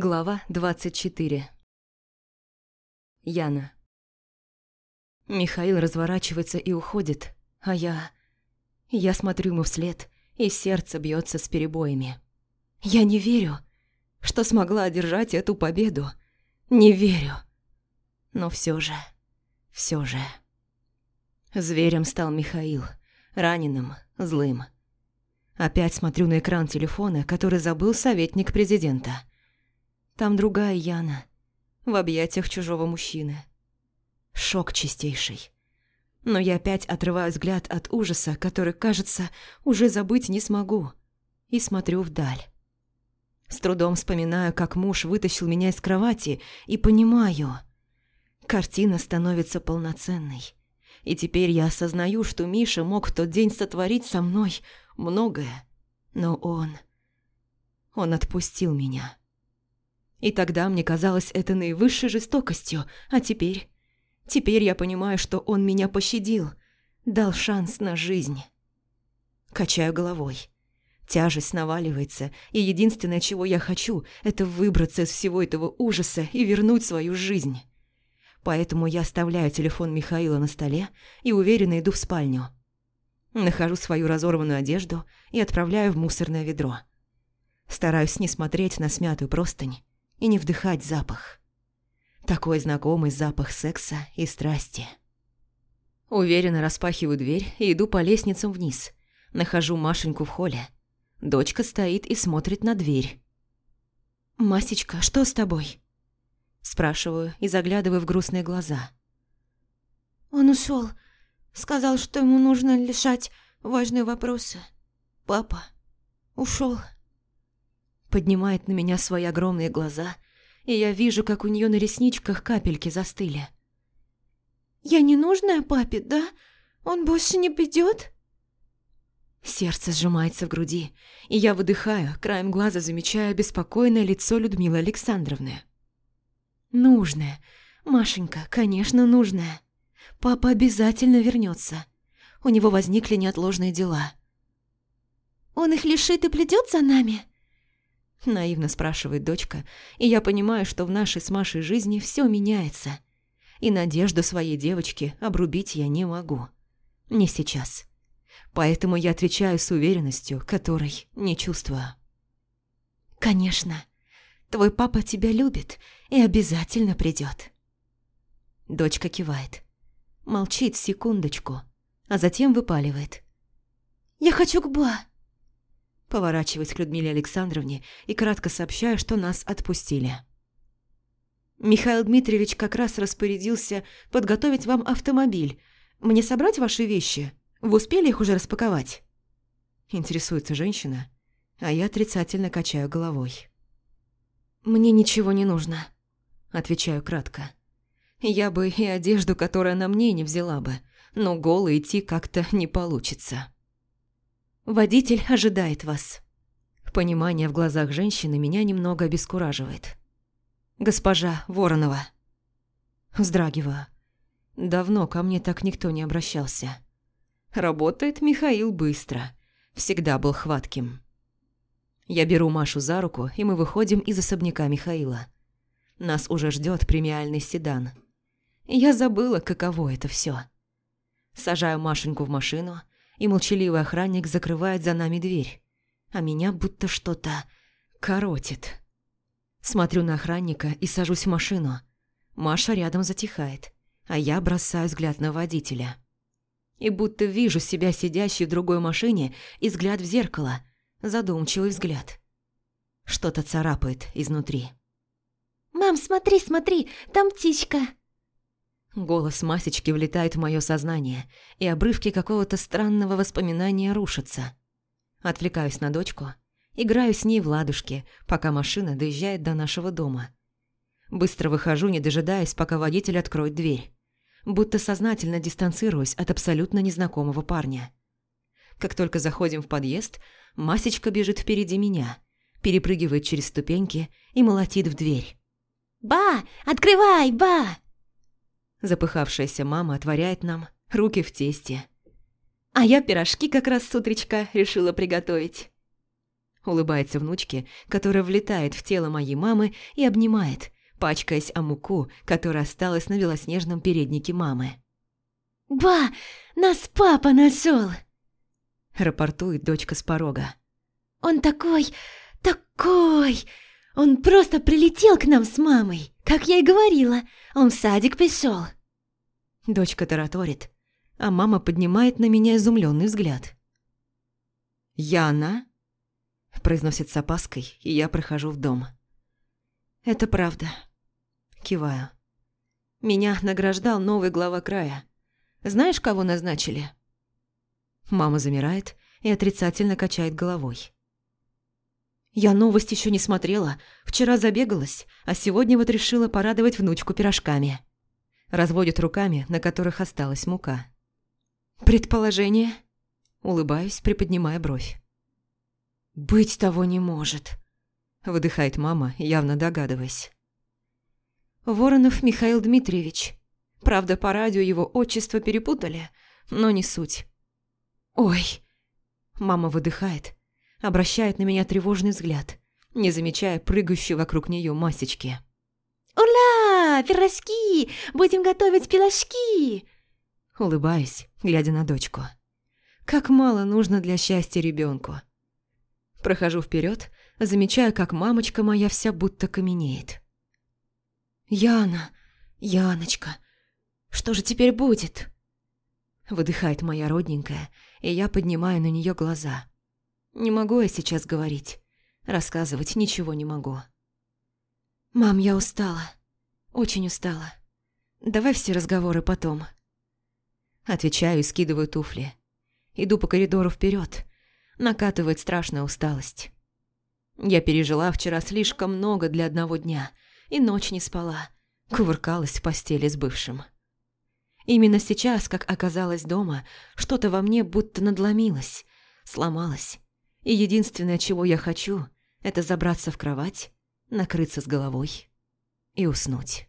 Глава 24 Яна Михаил разворачивается и уходит, а я... Я смотрю ему вслед, и сердце бьется с перебоями. Я не верю, что смогла одержать эту победу. Не верю. Но все же, все же... Зверем стал Михаил, раненым, злым. Опять смотрю на экран телефона, который забыл советник президента. Там другая Яна, в объятиях чужого мужчины. Шок чистейший. Но я опять отрываю взгляд от ужаса, который, кажется, уже забыть не смогу, и смотрю вдаль. С трудом вспоминаю, как муж вытащил меня из кровати, и понимаю. Картина становится полноценной. И теперь я осознаю, что Миша мог в тот день сотворить со мной многое. Но он... Он отпустил меня. И тогда мне казалось это наивысшей жестокостью, а теперь... Теперь я понимаю, что он меня пощадил, дал шанс на жизнь. Качаю головой. Тяжесть наваливается, и единственное, чего я хочу, это выбраться из всего этого ужаса и вернуть свою жизнь. Поэтому я оставляю телефон Михаила на столе и уверенно иду в спальню. Нахожу свою разорванную одежду и отправляю в мусорное ведро. Стараюсь не смотреть на смятую простынь и не вдыхать запах. Такой знакомый запах секса и страсти. Уверенно распахиваю дверь и иду по лестницам вниз. Нахожу Машеньку в холле. Дочка стоит и смотрит на дверь. «Масечка, что с тобой?» Спрашиваю и заглядываю в грустные глаза. «Он ушел. Сказал, что ему нужно решать важные вопросы. Папа ушел. Поднимает на меня свои огромные глаза, и я вижу, как у нее на ресничках капельки застыли. «Я не нужная папе, да? Он больше не придет? Сердце сжимается в груди, и я выдыхаю, краем глаза замечая беспокойное лицо Людмилы Александровны. «Нужная. Машенька, конечно, нужная. Папа обязательно вернется. У него возникли неотложные дела». «Он их лишит и придет за нами?» Наивно спрашивает дочка, и я понимаю, что в нашей с Машей жизни все меняется. И надежду своей девочки обрубить я не могу. Не сейчас. Поэтому я отвечаю с уверенностью, которой не чувствую. «Конечно. Твой папа тебя любит и обязательно придет. Дочка кивает. Молчит секундочку, а затем выпаливает. «Я хочу к Ба!» Поворачиваясь к Людмиле Александровне и кратко сообщаю, что нас отпустили. «Михаил Дмитриевич как раз распорядился подготовить вам автомобиль. Мне собрать ваши вещи? Вы успели их уже распаковать?» Интересуется женщина, а я отрицательно качаю головой. «Мне ничего не нужно», – отвечаю кратко. «Я бы и одежду, которая на мне, не взяла бы, но голой идти как-то не получится». Водитель ожидает вас. Понимание в глазах женщины меня немного обескураживает. Госпожа Воронова. Вздрагиваю. Давно ко мне так никто не обращался. Работает Михаил быстро. Всегда был хватким. Я беру Машу за руку, и мы выходим из особняка Михаила. Нас уже ждет премиальный седан. Я забыла, каково это все. Сажаю Машеньку в машину – и молчаливый охранник закрывает за нами дверь, а меня будто что-то коротит. Смотрю на охранника и сажусь в машину. Маша рядом затихает, а я бросаю взгляд на водителя. И будто вижу себя сидящей в другой машине и взгляд в зеркало, задумчивый взгляд. Что-то царапает изнутри. «Мам, смотри, смотри, там птичка!» Голос Масечки влетает в мое сознание, и обрывки какого-то странного воспоминания рушатся. Отвлекаюсь на дочку, играю с ней в ладушки, пока машина доезжает до нашего дома. Быстро выхожу, не дожидаясь, пока водитель откроет дверь. Будто сознательно дистанцируюсь от абсолютно незнакомого парня. Как только заходим в подъезд, Масечка бежит впереди меня, перепрыгивает через ступеньки и молотит в дверь. «Ба! Открывай, ба!» Запыхавшаяся мама отворяет нам руки в тесте. А я пирожки как раз с утречка решила приготовить. улыбается внучке, которая влетает в тело моей мамы и обнимает, пачкаясь о муку, которая осталась на белоснежном переднике мамы. «Ба, нас папа нашел!» рапортует дочка с порога. «Он такой, такой! Он просто прилетел к нам с мамой, как я и говорила. Он в садик пришел. Дочка тараторит, а мама поднимает на меня изумленный взгляд. «Яна?» – произносит с опаской, и я прохожу в дом. «Это правда». Киваю. «Меня награждал новый глава края. Знаешь, кого назначили?» Мама замирает и отрицательно качает головой. «Я новость еще не смотрела. Вчера забегалась, а сегодня вот решила порадовать внучку пирожками». Разводит руками, на которых осталась мука. «Предположение?» Улыбаюсь, приподнимая бровь. «Быть того не может», – выдыхает мама, явно догадываясь. «Воронов Михаил Дмитриевич. Правда, по радио его отчество перепутали, но не суть». «Ой!» Мама выдыхает, обращает на меня тревожный взгляд, не замечая прыгающей вокруг нее масечки. «Ура! Пирожки! Будем готовить пирожки!» Улыбаюсь, глядя на дочку. Как мало нужно для счастья ребенку. Прохожу вперед, замечаю, как мамочка моя вся будто каменеет. «Яна, Яночка, что же теперь будет?» Выдыхает моя родненькая, и я поднимаю на нее глаза. Не могу я сейчас говорить, рассказывать ничего не могу. «Мам, я устала, очень устала. Давай все разговоры потом». Отвечаю и скидываю туфли. Иду по коридору вперед. Накатывает страшная усталость. Я пережила вчера слишком много для одного дня, и ночь не спала, кувыркалась в постели с бывшим. Именно сейчас, как оказалось дома, что-то во мне будто надломилось, сломалось. И единственное, чего я хочу, это забраться в кровать, накрыться с головой и уснуть.